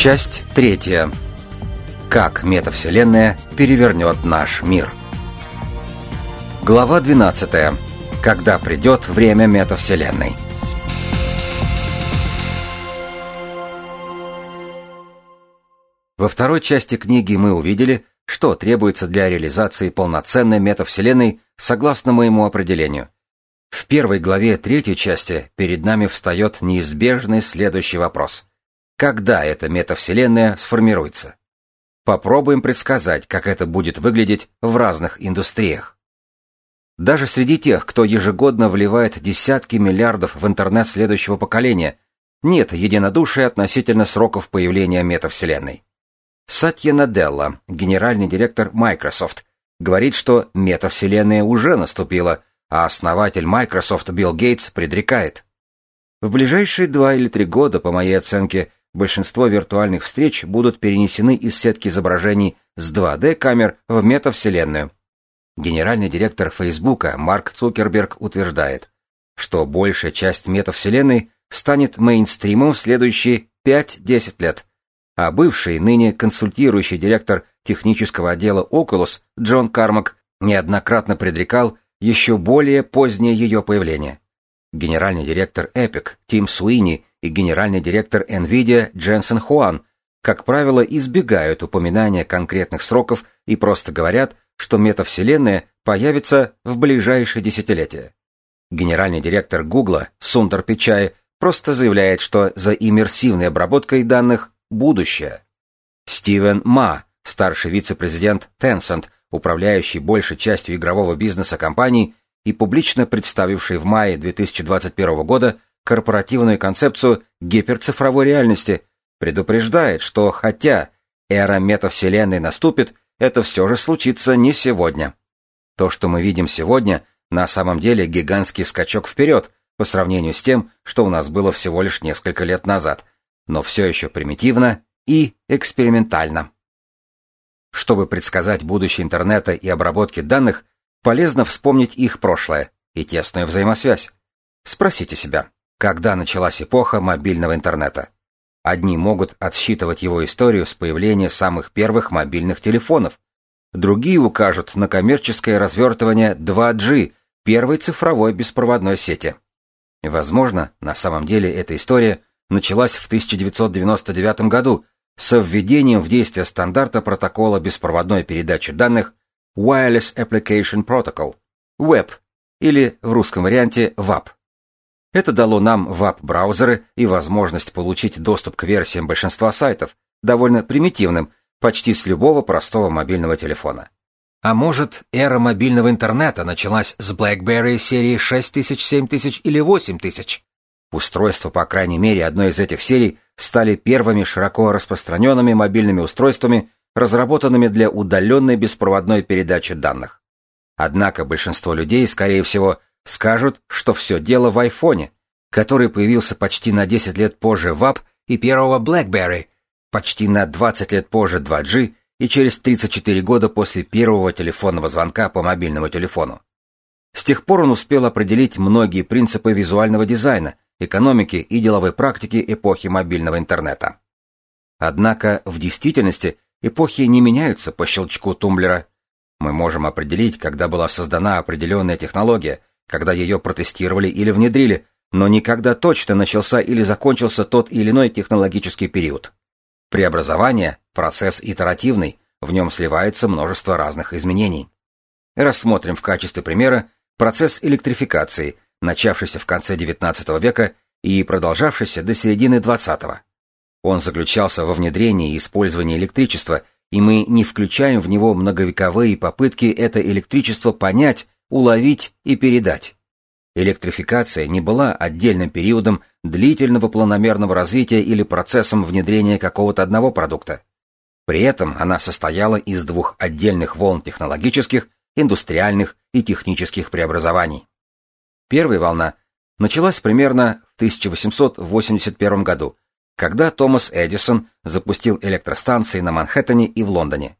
Часть третья. Как метавселенная перевернет наш мир. Глава 12. Когда придет время метавселенной. Во второй части книги мы увидели, что требуется для реализации полноценной метавселенной согласно моему определению. В первой главе третьей части перед нами встает неизбежный следующий вопрос. Когда эта метавселенная сформируется? Попробуем предсказать, как это будет выглядеть в разных индустриях. Даже среди тех, кто ежегодно вливает десятки миллиардов в интернет следующего поколения, нет единодушия относительно сроков появления метавселенной. Сатья Наделла, генеральный директор Microsoft, говорит, что метавселенная уже наступила, а основатель Microsoft Билл Гейтс предрекает. В ближайшие два или три года, по моей оценке, большинство виртуальных встреч будут перенесены из сетки изображений с 2D-камер в метавселенную. Генеральный директор Фейсбука Марк Цукерберг утверждает, что большая часть метавселенной станет мейнстримом в следующие 5-10 лет – а бывший, ныне консультирующий директор технического отдела Oculus Джон Кармак неоднократно предрекал еще более позднее ее появление. Генеральный директор Epic Тим Суини и генеральный директор NVIDIA Дженсен Хуан, как правило, избегают упоминания конкретных сроков и просто говорят, что метавселенная появится в ближайшие десятилетия. Генеральный директор Гугла Сундар Пичай просто заявляет, что за иммерсивной обработкой данных будущее. Стивен Ма, старший вице-президент Tencent, управляющий большей частью игрового бизнеса компании и публично представивший в мае 2021 года корпоративную концепцию гиперцифровой реальности, предупреждает, что хотя эра метавселенной наступит, это все же случится не сегодня. То, что мы видим сегодня, на самом деле гигантский скачок вперед по сравнению с тем, что у нас было всего лишь несколько лет назад, но все еще примитивно и экспериментально. Чтобы предсказать будущее интернета и обработки данных, полезно вспомнить их прошлое и тесную взаимосвязь. Спросите себя, когда началась эпоха мобильного интернета? Одни могут отсчитывать его историю с появления самых первых мобильных телефонов, другие укажут на коммерческое развертывание 2G, первой цифровой беспроводной сети. Возможно, на самом деле эта история началась в 1999 году с введением в действие стандарта протокола беспроводной передачи данных Wireless Application Protocol, WEP, или в русском варианте WAP. Это дало нам WAP-браузеры и возможность получить доступ к версиям большинства сайтов, довольно примитивным, почти с любого простого мобильного телефона. А может, эра мобильного интернета началась с BlackBerry серии 6000, 7000 или 8000? Устройства, по крайней мере, одной из этих серий стали первыми широко распространенными мобильными устройствами, разработанными для удаленной беспроводной передачи данных. Однако большинство людей, скорее всего, скажут, что все дело в айфоне, который появился почти на 10 лет позже WAP и первого BlackBerry, почти на 20 лет позже 2G и через 34 года после первого телефонного звонка по мобильному телефону. С тех пор он успел определить многие принципы визуального дизайна, экономики и деловой практики эпохи мобильного интернета. Однако в действительности эпохи не меняются по щелчку тумблера. Мы можем определить, когда была создана определенная технология, когда ее протестировали или внедрили, но никогда точно начался или закончился тот или иной технологический период. Преобразование – процесс итеративный, в нем сливается множество разных изменений. Рассмотрим в качестве примера процесс электрификации – начавшийся в конце XIX века и продолжавшийся до середины XX. Он заключался во внедрении и использовании электричества, и мы не включаем в него многовековые попытки это электричество понять, уловить и передать. Электрификация не была отдельным периодом длительного планомерного развития или процессом внедрения какого-то одного продукта. При этом она состояла из двух отдельных волн технологических, индустриальных и технических преобразований. Первая волна началась примерно в 1881 году, когда Томас Эдисон запустил электростанции на Манхэттене и в Лондоне.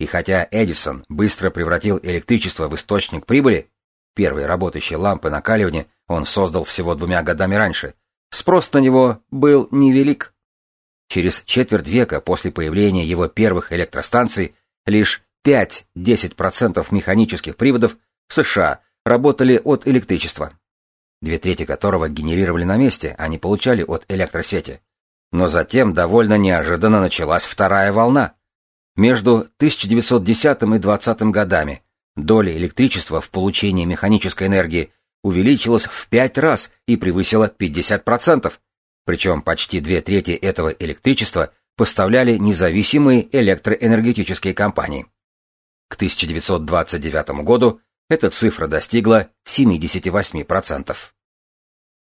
И хотя Эдисон быстро превратил электричество в источник прибыли, первые работающие лампы накаливания он создал всего двумя годами раньше, спрос на него был невелик. Через четверть века после появления его первых электростанций лишь 5-10% механических приводов в США работали от электричества, две трети которого генерировали на месте, а не получали от электросети. Но затем довольно неожиданно началась вторая волна. Между 1910 и 20 годами доля электричества в получении механической энергии увеличилась в пять раз и превысила 50%, причем почти две трети этого электричества поставляли независимые электроэнергетические компании. К 1929 году эта цифра достигла 78%.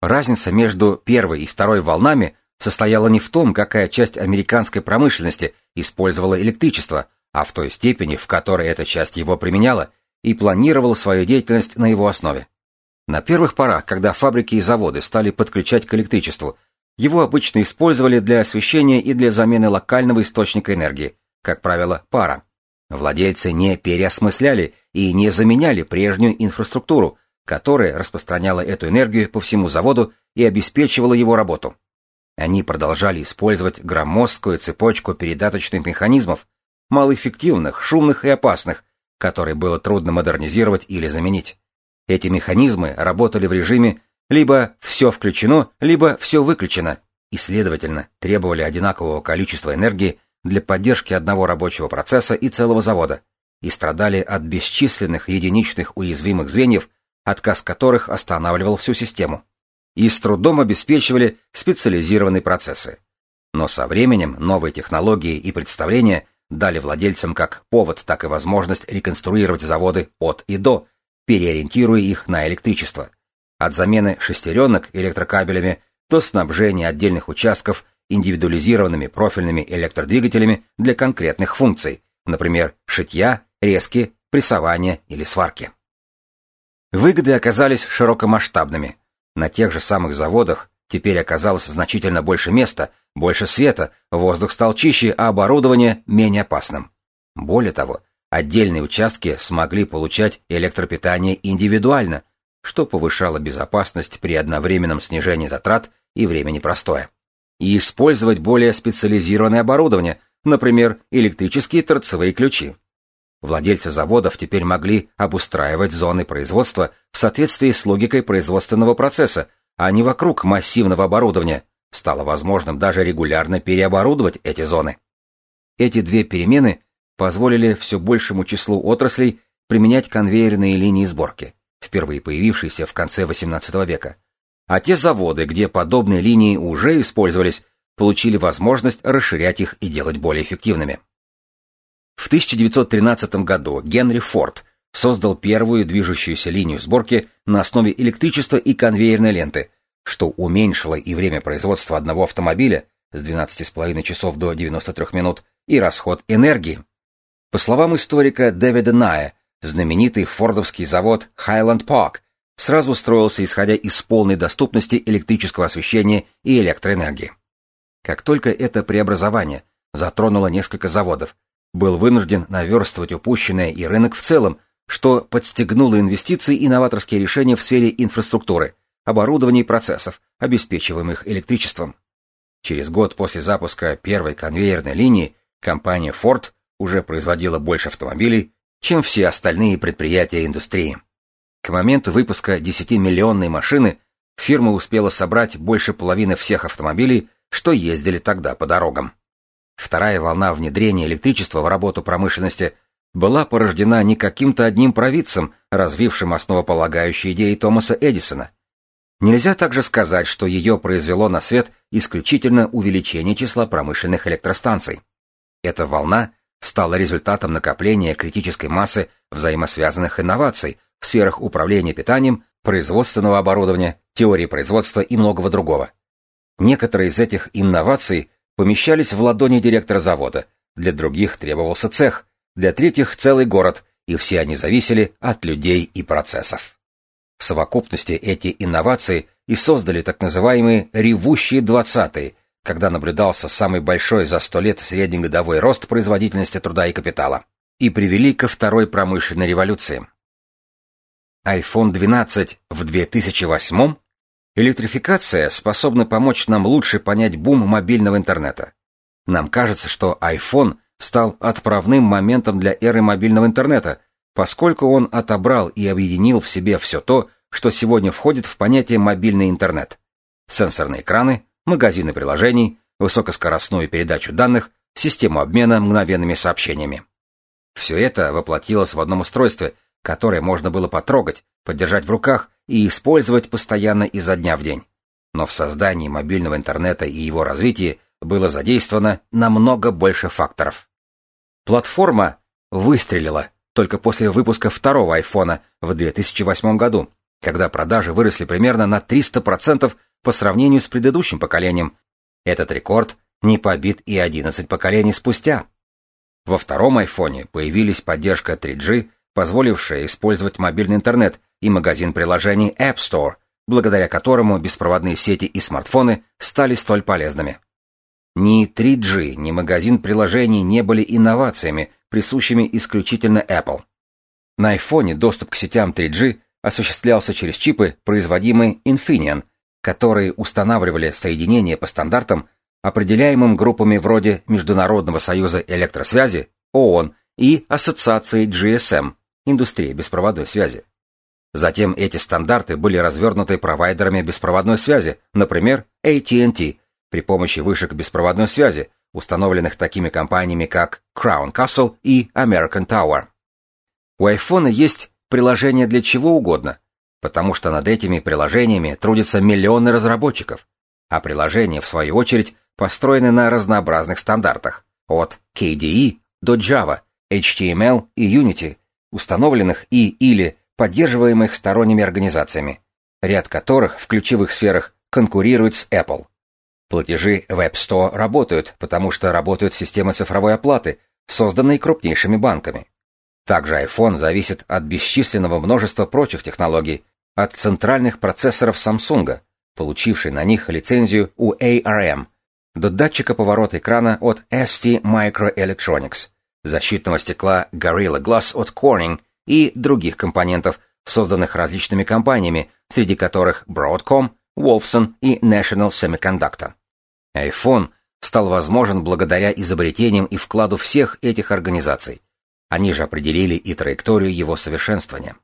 Разница между первой и второй волнами состояла не в том, какая часть американской промышленности использовала электричество, а в той степени, в которой эта часть его применяла и планировала свою деятельность на его основе. На первых порах, когда фабрики и заводы стали подключать к электричеству, его обычно использовали для освещения и для замены локального источника энергии, как правило, пара. Владельцы не переосмысляли и не заменяли прежнюю инфраструктуру, которая распространяла эту энергию по всему заводу и обеспечивала его работу. Они продолжали использовать громоздкую цепочку передаточных механизмов, малоэффективных, шумных и опасных, которые было трудно модернизировать или заменить. Эти механизмы работали в режиме либо все включено, либо все выключено, и, следовательно, требовали одинакового количества энергии для поддержки одного рабочего процесса и целого завода, и страдали от бесчисленных единичных уязвимых звеньев, отказ которых останавливал всю систему, и с трудом обеспечивали специализированные процессы. Но со временем новые технологии и представления дали владельцам как повод, так и возможность реконструировать заводы от и до, переориентируя их на электричество. От замены шестеренок электрокабелями до снабжения отдельных участков индивидуализированными профильными электродвигателями для конкретных функций, например, шитья, резки, прессования или сварки. Выгоды оказались широкомасштабными. На тех же самых заводах теперь оказалось значительно больше места, больше света, воздух стал чище, а оборудование менее опасным. Более того, отдельные участки смогли получать электропитание индивидуально, что повышало безопасность при одновременном снижении затрат и времени простоя и использовать более специализированное оборудование, например, электрические торцевые ключи. Владельцы заводов теперь могли обустраивать зоны производства в соответствии с логикой производственного процесса, а не вокруг массивного оборудования. Стало возможным даже регулярно переоборудовать эти зоны. Эти две перемены позволили все большему числу отраслей применять конвейерные линии сборки, впервые появившиеся в конце XVIII века, а те заводы, где подобные линии уже использовались, получили возможность расширять их и делать более эффективными. В 1913 году Генри Форд создал первую движущуюся линию сборки на основе электричества и конвейерной ленты, что уменьшило и время производства одного автомобиля с 12,5 часов до 93 минут и расход энергии. По словам историка Дэвида Ная, знаменитый фордовский завод Highland Park сразу строился исходя из полной доступности электрического освещения и электроэнергии. Как только это преобразование затронуло несколько заводов, был вынужден наверстывать упущенное и рынок в целом, что подстегнуло инвестиции и новаторские решения в сфере инфраструктуры, оборудования и процессов, обеспечиваемых электричеством. Через год после запуска первой конвейерной линии компания Ford уже производила больше автомобилей, чем все остальные предприятия индустрии. К моменту выпуска 10-миллионной машины фирма успела собрать больше половины всех автомобилей, что ездили тогда по дорогам. Вторая волна внедрения электричества в работу промышленности была порождена не каким-то одним провидцем, развившим основополагающие идеи Томаса Эдисона. Нельзя также сказать, что ее произвело на свет исключительно увеличение числа промышленных электростанций. Эта волна стала результатом накопления критической массы взаимосвязанных инноваций, в сферах управления питанием, производственного оборудования, теории производства и многого другого. Некоторые из этих инноваций помещались в ладони директора завода, для других требовался цех, для третьих целый город, и все они зависели от людей и процессов. В совокупности эти инновации и создали так называемые «ревущие двадцатые», когда наблюдался самый большой за сто лет среднегодовой рост производительности труда и капитала, и привели ко второй промышленной революции iPhone 12 в 2008 электрификация способна помочь нам лучше понять бум мобильного интернета. Нам кажется, что iPhone стал отправным моментом для эры мобильного интернета, поскольку он отобрал и объединил в себе все то, что сегодня входит в понятие мобильный интернет. Сенсорные экраны, магазины приложений, высокоскоростную передачу данных, систему обмена мгновенными сообщениями. Все это воплотилось в одном устройстве, которое можно было потрогать, подержать в руках и использовать постоянно изо дня в день. Но в создании мобильного интернета и его развитии было задействовано намного больше факторов. Платформа выстрелила только после выпуска второго айфона в 2008 году, когда продажи выросли примерно на 300% по сравнению с предыдущим поколением. Этот рекорд не побит и 11 поколений спустя. Во втором айфоне появились поддержка 3G, позволившая использовать мобильный интернет и магазин приложений App Store, благодаря которому беспроводные сети и смартфоны стали столь полезными. Ни 3G, ни магазин приложений не были инновациями, присущими исключительно Apple. На iPhone доступ к сетям 3G осуществлялся через чипы, производимые Infineon, которые устанавливали соединения по стандартам, определяемым группами вроде Международного союза электросвязи, ООН и Ассоциации GSM, индустрии беспроводной связи. Затем эти стандарты были развернуты провайдерами беспроводной связи, например, AT&T, при помощи вышек беспроводной связи, установленных такими компаниями, как Crown Castle и American Tower. У iPhone есть приложение для чего угодно, потому что над этими приложениями трудятся миллионы разработчиков, а приложения, в свою очередь, построены на разнообразных стандартах, от KDE до Java, HTML и Unity, установленных и или поддерживаемых сторонними организациями, ряд которых в ключевых сферах конкурирует с Apple. Платежи в App Store работают, потому что работают системы цифровой оплаты, созданные крупнейшими банками. Также iPhone зависит от бесчисленного множества прочих технологий, от центральных процессоров Samsung, получившей на них лицензию у ARM, до датчика поворота экрана от ST Microelectronics, защитного стекла Gorilla Glass от Corning и других компонентов, созданных различными компаниями, среди которых Broadcom, Wolfson и National Semiconductor iPhone стал возможен благодаря изобретениям и вкладу всех этих организаций. Они же определили и траекторию его совершенствования.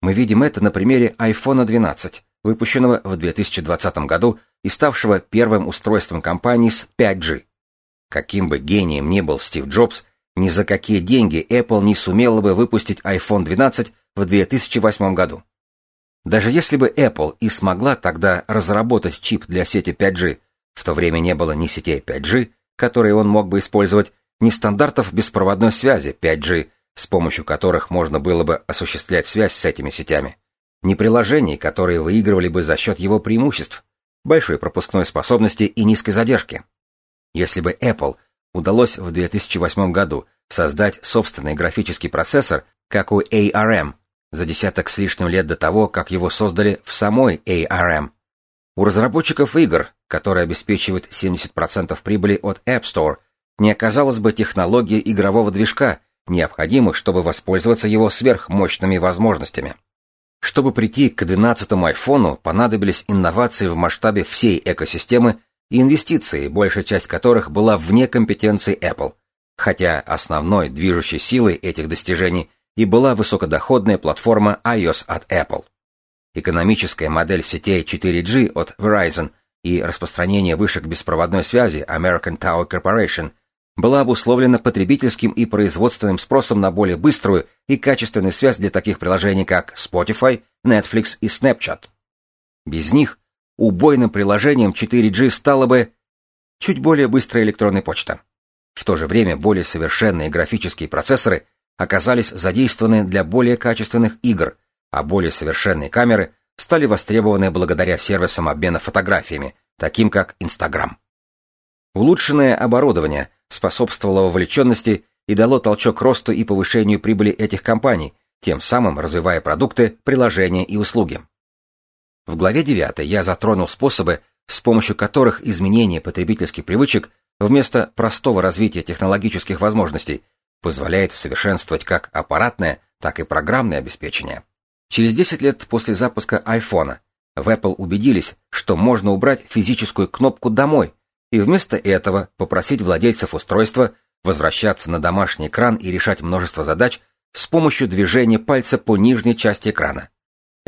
Мы видим это на примере iPhone 12, выпущенного в 2020 году и ставшего первым устройством компании с 5G. Каким бы гением ни был Стив Джобс, ни за какие деньги Apple не сумела бы выпустить iPhone 12 в 2008 году. Даже если бы Apple и смогла тогда разработать чип для сети 5G, в то время не было ни сетей 5G, которые он мог бы использовать, ни стандартов беспроводной связи 5G, с помощью которых можно было бы осуществлять связь с этими сетями, ни приложений, которые выигрывали бы за счет его преимуществ, большой пропускной способности и низкой задержки. Если бы Apple удалось в 2008 году создать собственный графический процессор, как у ARM, за десяток с лишним лет до того, как его создали в самой ARM, у разработчиков игр, которые обеспечивают 70% прибыли от App Store, не оказалось бы технологии игрового движка, необходимых, чтобы воспользоваться его сверхмощными возможностями. Чтобы прийти к 12-му айфону, понадобились инновации в масштабе всей экосистемы и инвестиции, большая часть которых была вне компетенции Apple, хотя основной движущей силой этих достижений и была высокодоходная платформа iOS от Apple экономическая модель сетей 4G от Verizon и распространение вышек беспроводной связи American Tower Corporation была обусловлена потребительским и производственным спросом на более быструю и качественную связь для таких приложений, как Spotify, Netflix и Snapchat. Без них убойным приложением 4G стала бы чуть более быстрая электронная почта. В то же время более совершенные графические процессоры оказались задействованы для более качественных игр – а более совершенные камеры стали востребованы благодаря сервисам обмена фотографиями, таким как Instagram. Улучшенное оборудование способствовало вовлеченности и дало толчок росту и повышению прибыли этих компаний, тем самым развивая продукты, приложения и услуги. В главе 9 я затронул способы, с помощью которых изменение потребительских привычек вместо простого развития технологических возможностей позволяет совершенствовать как аппаратное, так и программное обеспечение. Через 10 лет после запуска iPhone в Apple убедились, что можно убрать физическую кнопку «Домой», и вместо этого попросить владельцев устройства возвращаться на домашний экран и решать множество задач с помощью движения пальца по нижней части экрана.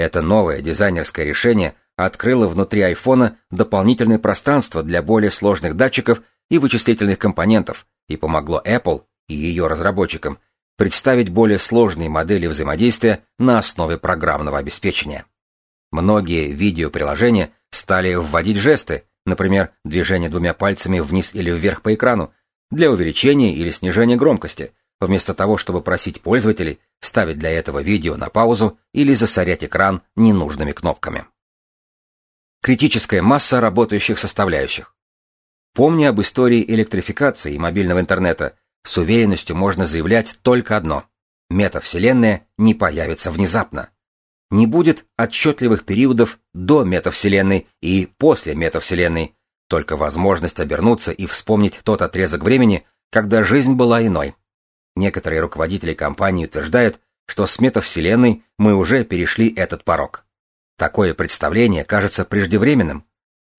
Это новое дизайнерское решение открыло внутри айфона дополнительное пространство для более сложных датчиков и вычислительных компонентов и помогло Apple и ее разработчикам представить более сложные модели взаимодействия на основе программного обеспечения. Многие видеоприложения стали вводить жесты, например, движение двумя пальцами вниз или вверх по экрану, для увеличения или снижения громкости, вместо того, чтобы просить пользователей ставить для этого видео на паузу или засорять экран ненужными кнопками. Критическая масса работающих составляющих. Помня об истории электрификации и мобильного интернета, с уверенностью можно заявлять только одно. Метавселенная не появится внезапно. Не будет отчетливых периодов до метавселенной и после метавселенной, только возможность обернуться и вспомнить тот отрезок времени, когда жизнь была иной. Некоторые руководители компании утверждают, что с метавселенной мы уже перешли этот порог. Такое представление кажется преждевременным.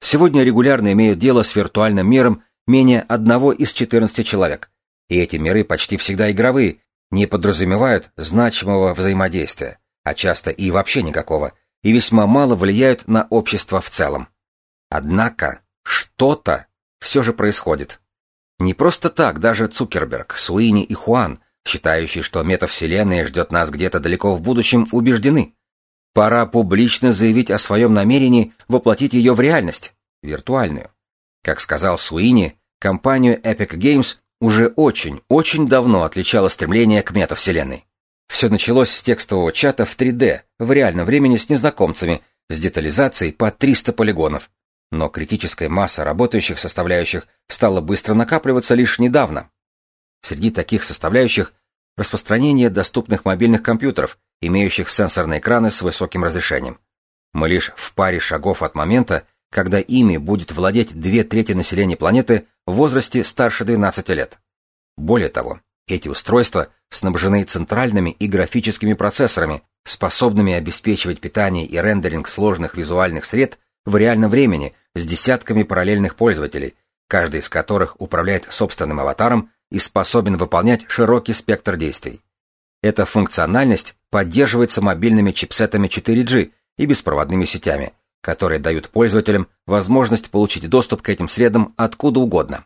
Сегодня регулярно имеют дело с виртуальным миром менее одного из 14 человек, и эти миры почти всегда игровые, не подразумевают значимого взаимодействия, а часто и вообще никакого, и весьма мало влияют на общество в целом. Однако что-то все же происходит. Не просто так даже Цукерберг, Суини и Хуан, считающие, что метавселенная ждет нас где-то далеко в будущем, убеждены. Пора публично заявить о своем намерении воплотить ее в реальность, виртуальную. Как сказал Суини, компанию Epic Games уже очень, очень давно отличало стремление к метавселенной. Все началось с текстового чата в 3D, в реальном времени с незнакомцами, с детализацией по 300 полигонов, но критическая масса работающих составляющих стала быстро накапливаться лишь недавно. Среди таких составляющих распространение доступных мобильных компьютеров, имеющих сенсорные экраны с высоким разрешением. Мы лишь в паре шагов от момента, когда ими будет владеть две трети населения планеты в возрасте старше 12 лет. Более того, эти устройства снабжены центральными и графическими процессорами, способными обеспечивать питание и рендеринг сложных визуальных сред в реальном времени с десятками параллельных пользователей, каждый из которых управляет собственным аватаром и способен выполнять широкий спектр действий. Эта функциональность поддерживается мобильными чипсетами 4G и беспроводными сетями, которые дают пользователям возможность получить доступ к этим средам откуда угодно.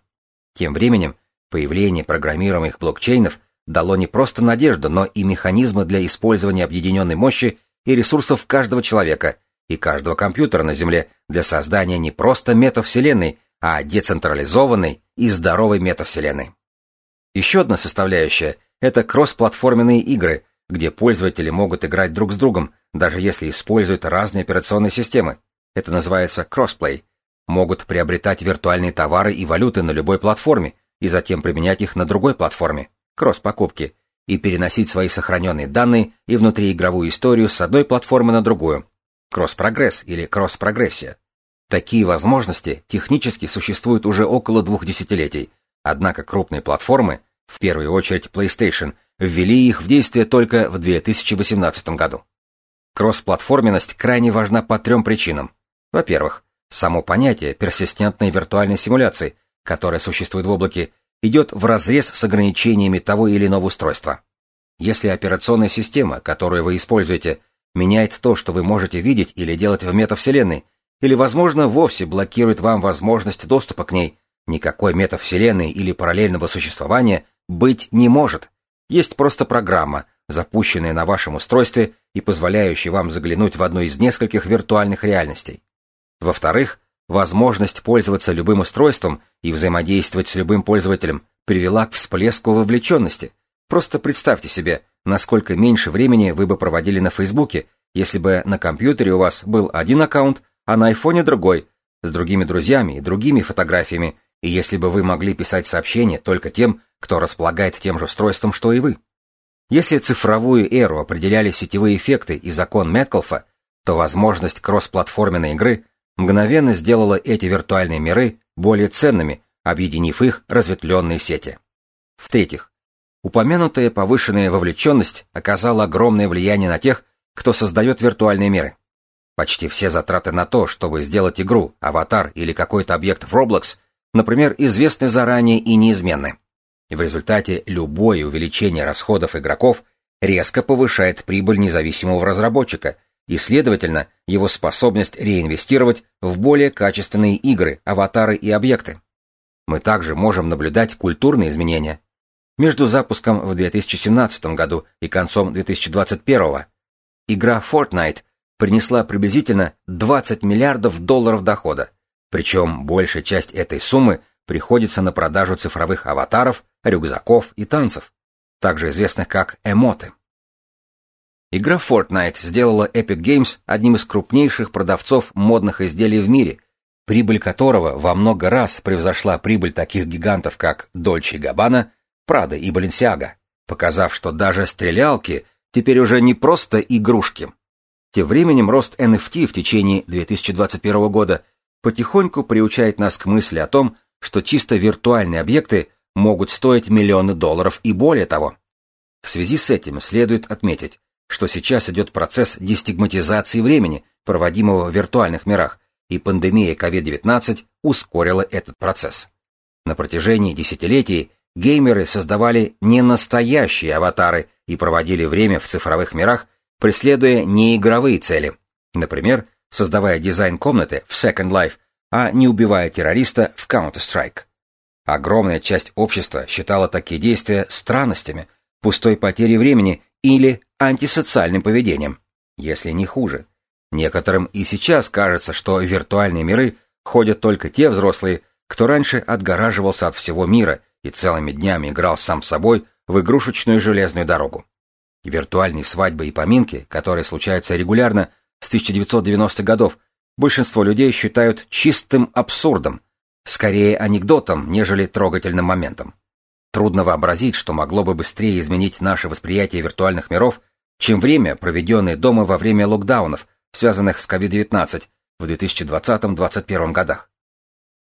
Тем временем, появление программируемых блокчейнов дало не просто надежду, но и механизмы для использования объединенной мощи и ресурсов каждого человека и каждого компьютера на Земле для создания не просто метавселенной, а децентрализованной и здоровой метавселенной. Еще одна составляющая – это кроссплатформенные игры, где пользователи могут играть друг с другом, даже если используют разные операционные системы. Это называется кроссплей. Могут приобретать виртуальные товары и валюты на любой платформе и затем применять их на другой платформе – кросс-покупки, и переносить свои сохраненные данные и внутриигровую историю с одной платформы на другую, кросс-прогресс или кросс-прогрессия. Такие возможности технически существуют уже около двух десятилетий, однако крупные платформы, в первую очередь PlayStation, ввели их в действие только в 2018 году. Кросс-платформенность крайне важна по трем причинам. Во-первых, само понятие персистентной виртуальной симуляции, которое существует в облаке, идет вразрез с ограничениями того или иного устройства. Если операционная система, которую вы используете, меняет то, что вы можете видеть или делать в метавселенной, или, возможно, вовсе блокирует вам возможность доступа к ней. Никакой метавселенной или параллельного существования быть не может. Есть просто программа, запущенная на вашем устройстве и позволяющая вам заглянуть в одну из нескольких виртуальных реальностей. Во-вторых, возможность пользоваться любым устройством и взаимодействовать с любым пользователем привела к всплеску вовлеченности. Просто представьте себе, насколько меньше времени вы бы проводили на Фейсбуке, если бы на компьютере у вас был один аккаунт, а на айфоне другой, с другими друзьями и другими фотографиями, и если бы вы могли писать сообщения только тем, кто располагает тем же устройством, что и вы. Если цифровую эру определяли сетевые эффекты и закон Меткалфа, то возможность кроссплатформенной игры мгновенно сделала эти виртуальные миры более ценными, объединив их разветвленные сети. В-третьих, Упомянутая повышенная вовлеченность оказала огромное влияние на тех, кто создает виртуальные миры. Почти все затраты на то, чтобы сделать игру, аватар или какой-то объект в Roblox, например, известны заранее и неизменны. В результате любое увеличение расходов игроков резко повышает прибыль независимого разработчика и, следовательно, его способность реинвестировать в более качественные игры, аватары и объекты. Мы также можем наблюдать культурные изменения. Между запуском в 2017 году и концом 2021 игра Fortnite принесла приблизительно 20 миллиардов долларов дохода, причем большая часть этой суммы приходится на продажу цифровых аватаров, рюкзаков и танцев, также известных как эмоты. Игра Fortnite сделала Epic Games одним из крупнейших продавцов модных изделий в мире, прибыль которого во много раз превзошла прибыль таких гигантов, как Dolce Gabbana, Prada и Balenciaga, показав, что даже стрелялки теперь уже не просто игрушки. Тем временем рост NFT в течение 2021 года потихоньку приучает нас к мысли о том, что чисто виртуальные объекты могут стоить миллионы долларов и более того. В связи с этим следует отметить, что сейчас идет процесс дестигматизации времени, проводимого в виртуальных мирах, и пандемия COVID-19 ускорила этот процесс. На протяжении десятилетий геймеры создавали не настоящие аватары и проводили время в цифровых мирах, преследуя неигровые цели. Например, создавая дизайн комнаты в Second Life, а не убивая террориста в Counter-Strike. Огромная часть общества считала такие действия странностями, пустой потерей времени или антисоциальным поведением, если не хуже. Некоторым и сейчас кажется, что в виртуальные миры ходят только те взрослые, кто раньше отгораживался от всего мира и целыми днями играл сам с собой в игрушечную железную дорогу. Виртуальные свадьбы и поминки, которые случаются регулярно с 1990-х годов, большинство людей считают чистым абсурдом, скорее анекдотом, нежели трогательным моментом. Трудно вообразить, что могло бы быстрее изменить наше восприятие виртуальных миров, чем время, проведенное дома во время локдаунов, связанных с COVID-19 в 2020-2021 годах.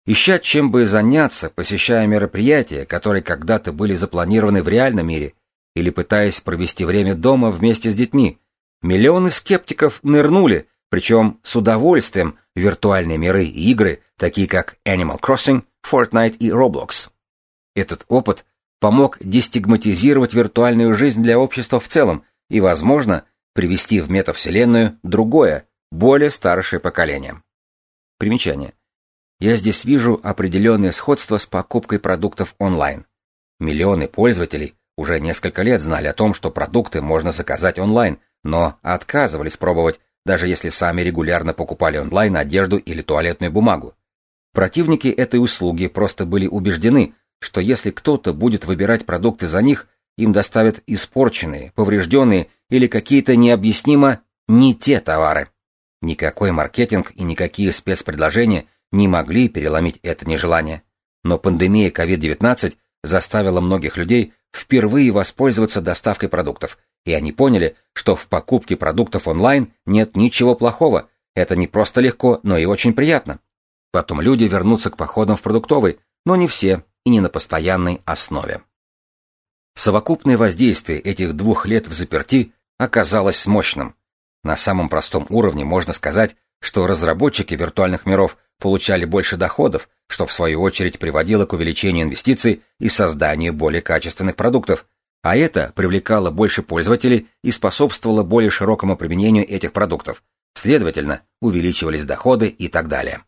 Ища чем бы заняться, посещая мероприятия, которые когда-то были запланированы в реальном мире, или пытаясь провести время дома вместе с детьми, миллионы скептиков нырнули, причем с удовольствием, в виртуальные миры и игры, такие как Animal Crossing, Fortnite и Roblox. Этот опыт помог дестигматизировать виртуальную жизнь для общества в целом и, возможно, привести в метавселенную другое, более старшее поколение. Примечание. Я здесь вижу определенное сходство с покупкой продуктов онлайн. Миллионы пользователей уже несколько лет знали о том, что продукты можно заказать онлайн, но отказывались пробовать, даже если сами регулярно покупали онлайн одежду или туалетную бумагу. Противники этой услуги просто были убеждены, что если кто-то будет выбирать продукты за них, им доставят испорченные, поврежденные или какие-то необъяснимо не те товары. Никакой маркетинг и никакие спецпредложения не могли переломить это нежелание. Но пандемия COVID-19 заставила многих людей впервые воспользоваться доставкой продуктов, и они поняли, что в покупке продуктов онлайн нет ничего плохого, это не просто легко, но и очень приятно. Потом люди вернутся к походам в продуктовый, но не все и не на постоянной основе. Совокупное воздействие этих двух лет в заперти оказалось мощным. На самом простом уровне можно сказать, что разработчики виртуальных миров получали больше доходов, что в свою очередь приводило к увеличению инвестиций и созданию более качественных продуктов, а это привлекало больше пользователей и способствовало более широкому применению этих продуктов, следовательно, увеличивались доходы и так далее.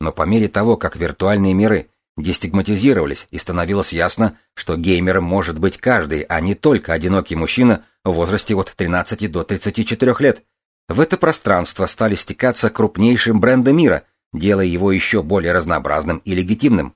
Но по мере того, как виртуальные миры дестигматизировались и становилось ясно, что геймером может быть каждый, а не только одинокий мужчина в возрасте от 13 до 34 лет, в это пространство стали стекаться крупнейшие бренды мира, делая его еще более разнообразным и легитимным.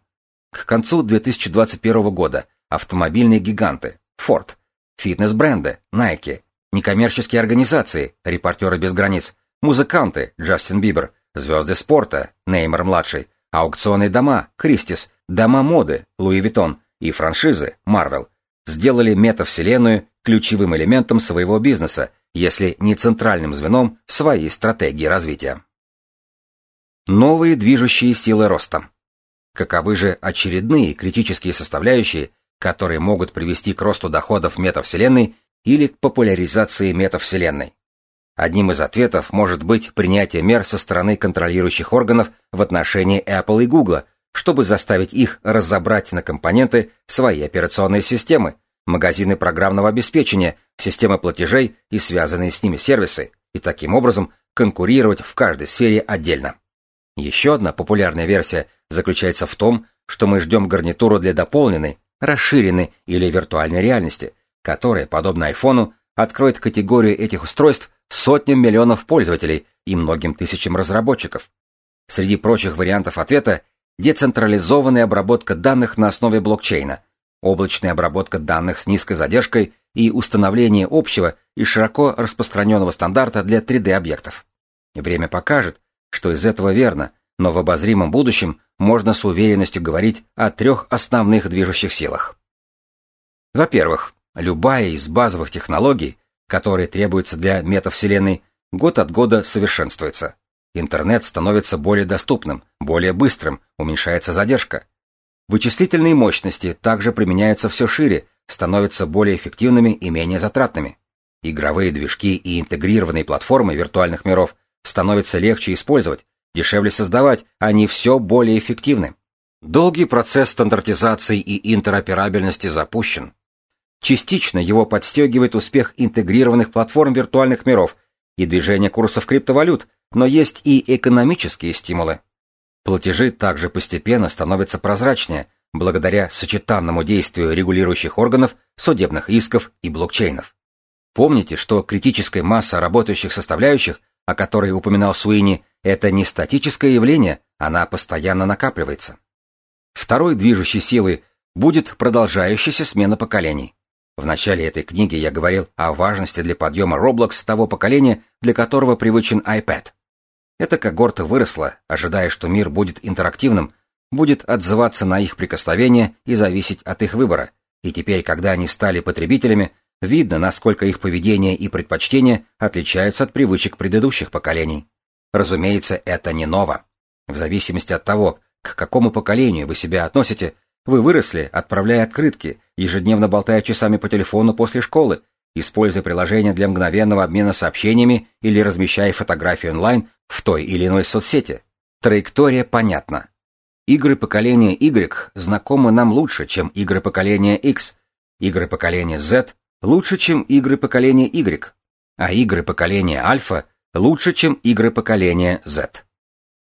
К концу 2021 года автомобильные гиганты Ford, фитнес-бренды Nike, некоммерческие организации Репортеры без границ, музыканты Джастин Бибер, звезды спорта Неймар-младший, аукционные дома Christie's, дома моды Louis Vuitton и франшизы Marvel сделали метавселенную ключевым элементом своего бизнеса, если не центральным звеном своей стратегии развития. Новые движущие силы роста. Каковы же очередные критические составляющие, которые могут привести к росту доходов метавселенной или к популяризации метавселенной? Одним из ответов может быть принятие мер со стороны контролирующих органов в отношении Apple и Google, чтобы заставить их разобрать на компоненты свои операционные системы, магазины программного обеспечения, системы платежей и связанные с ними сервисы, и таким образом конкурировать в каждой сфере отдельно. Еще одна популярная версия заключается в том, что мы ждем гарнитуру для дополненной, расширенной или виртуальной реальности, которая, подобно айфону, откроет категорию этих устройств сотням миллионов пользователей и многим тысячам разработчиков. Среди прочих вариантов ответа децентрализованная обработка данных на основе блокчейна, облачная обработка данных с низкой задержкой и установление общего и широко распространенного стандарта для 3D-объектов. Время покажет, что из этого верно, но в обозримом будущем можно с уверенностью говорить о трех основных движущих силах. Во-первых, любая из базовых технологий, которые требуются для метавселенной, год от года совершенствуется. Интернет становится более доступным, более быстрым, уменьшается задержка. Вычислительные мощности также применяются все шире, становятся более эффективными и менее затратными. Игровые движки и интегрированные платформы виртуальных миров становятся легче использовать, дешевле создавать, они все более эффективны. Долгий процесс стандартизации и интероперабельности запущен. Частично его подстегивает успех интегрированных платформ виртуальных миров и движение курсов криптовалют, но есть и экономические стимулы. Платежи также постепенно становятся прозрачнее, благодаря сочетанному действию регулирующих органов, судебных исков и блокчейнов. Помните, что критическая масса работающих составляющих, о которой упоминал Суини, это не статическое явление, она постоянно накапливается. Второй движущей силой будет продолжающаяся смена поколений. В начале этой книги я говорил о важности для подъема Roblox того поколения, для которого привычен iPad. Эта когорта выросла, ожидая, что мир будет интерактивным, будет отзываться на их прикосновения и зависеть от их выбора. И теперь, когда они стали потребителями, видно, насколько их поведение и предпочтения отличаются от привычек предыдущих поколений. Разумеется, это не ново. В зависимости от того, к какому поколению вы себя относите, вы выросли, отправляя открытки, ежедневно болтая часами по телефону после школы, используя приложения для мгновенного обмена сообщениями или размещая фотографии онлайн в той или иной соцсети. Траектория понятна. Игры поколения Y знакомы нам лучше, чем игры поколения X. Игры поколения Z лучше, чем игры поколения Y. А игры поколения Альфа лучше, чем игры поколения Z.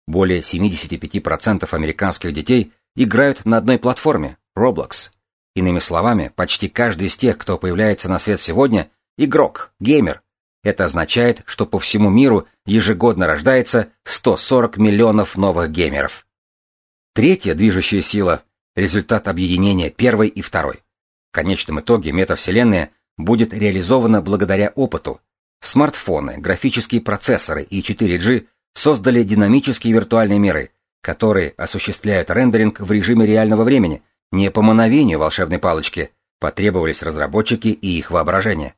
Более 75% американских детей играют на одной платформе – Roblox. Иными словами, почти каждый из тех, кто появляется на свет сегодня – игрок, геймер, это означает, что по всему миру ежегодно рождается 140 миллионов новых геймеров. Третья движущая сила – результат объединения первой и второй. В конечном итоге метавселенная будет реализована благодаря опыту. Смартфоны, графические процессоры и 4G создали динамические виртуальные миры, которые осуществляют рендеринг в режиме реального времени, не по мановению волшебной палочки, потребовались разработчики и их воображение.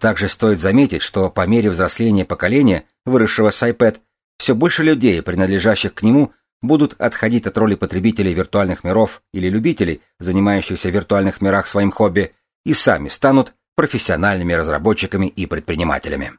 Также стоит заметить, что по мере взросления поколения, выросшего с iPad, все больше людей, принадлежащих к нему, будут отходить от роли потребителей виртуальных миров или любителей, занимающихся в виртуальных мирах своим хобби, и сами станут профессиональными разработчиками и предпринимателями.